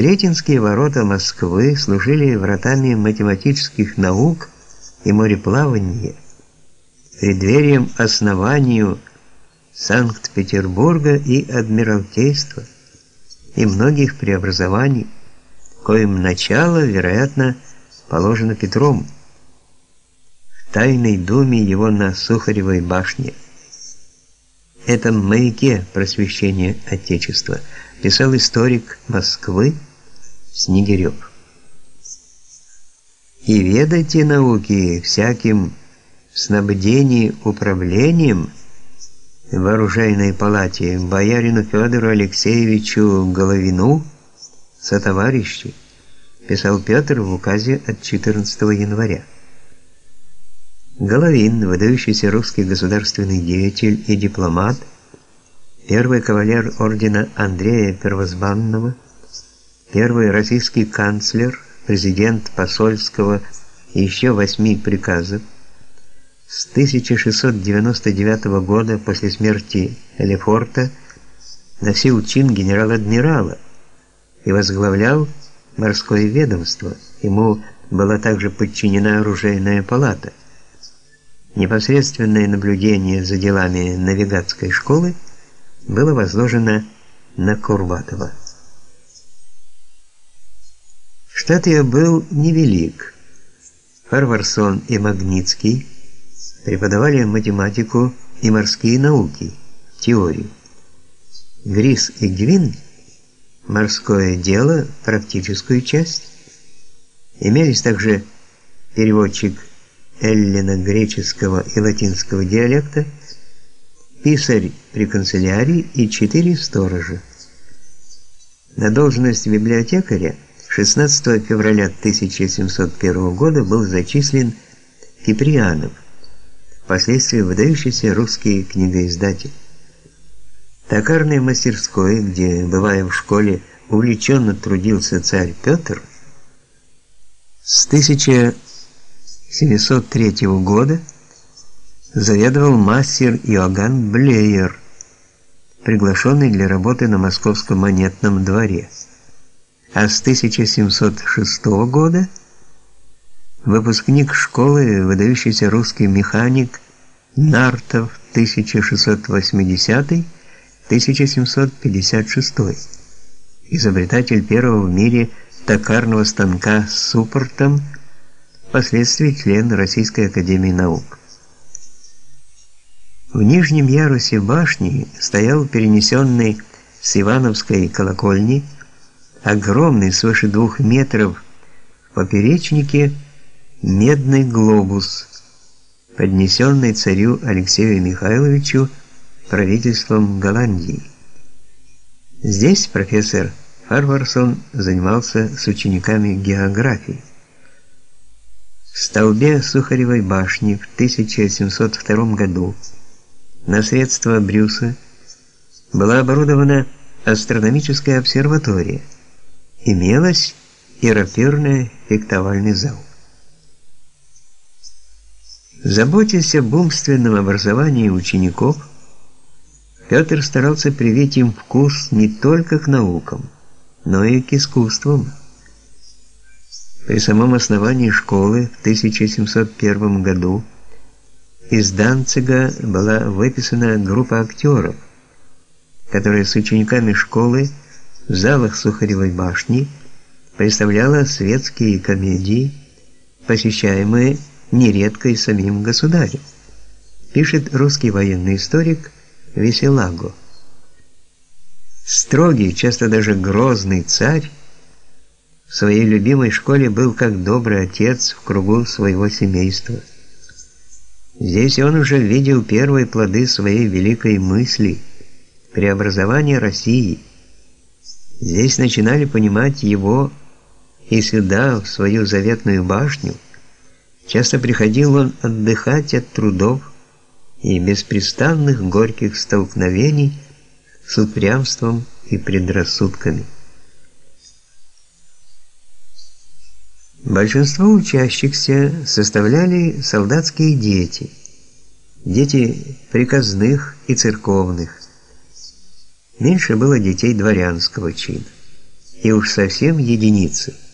Сретенские ворота Москвы служили вратами математических наук и мореплавания, преддверием основанию Санкт-Петербурга и Адмиралтейства и многих преобразований, коим начало, вероятно, положено Петром в тайной думе его на Сухаревой башне. Этом маяке просвещения Отечества писал историк Москвы Снегирев. И ведайте науки всяким снабдении управлением в оружейной палате боярину Федору Алексеевичу Головину сотоварищи, писал Петр в указе от 14 января. Головин, выдающийся русский государственный деятель и дипломат, первый кавалер ордена Андрея Первозванного, первый российский канцлер, президент посольского и еще восьми приказов, с 1699 года после смерти Лефорта носил чин генерал-адмирала и возглавлял морское ведомство. Ему была также подчинена оружейная палата. Непосредственное наблюдение за делами навигатской школы было возложено на Курбатова. Штат ее был невелик. Фарварсон и Магнитский преподавали математику и морские науки, теорию. Грис и Гвин – морское дело, практическую часть. Имелись также переводчик эллино греческого и латинского диалекта, писарь при канцелярии и четыре сторожа. На должность библиотекаря 16 февраля 1701 года был зачислен Киприанов, впоследствии выдающийся русский книгоиздатель. Токарной мастерской, где, бывая в школе, увлеченно трудился царь Петр, с 1000 703 года заведовал мастер Иоганн Блеер, приглашенный для работы на московском монетном дворе. А с 1706 года выпускник школы, выдающийся русский механик Нартов 1680-1756, изобретатель первого в мире токарного станка с суппортом впоследствии член Российской академии наук. В нижнем ярусе башни стоял перенесенный с Ивановской колокольни огромный свыше двух метров в поперечнике медный глобус, поднесенный царю Алексею Михайловичу правительством Голландии. Здесь профессор Фарварсон занимался с учениками географии. В столбе Сухаревой башни в 1702 году на средства Брюса была оборудована астрономическая обсерватория. Имелась и рапирный фехтовальный зал. Заботясь об умственном образовании учеников, Петр старался привить им вкус не только к наукам, но и к искусствам. При самом основании школы в 1701 году из Данцига была выписана группа актеров, которая с учениками школы в залах Сухаревой башни представляла светские комедии, посещаемые нередко и самим государем. Пишет русский военный историк Веселаго. Строгий, часто даже грозный царь в своей любимой школе был как добрый отец в кругу своего семейства. Здесь он уже видел первые плоды своей великой мысли преобразования России. Здесь начинали понимать его, и сюда, в свою заветную башню, часто приходил он отдыхать от трудов и беспрестанных горьких столкновений с упрямством и предрассудками. Большинство учащихся составляли солдатские дети, дети приказных и церковных. Меньше было детей дворянского чина. и уж совсем единицы –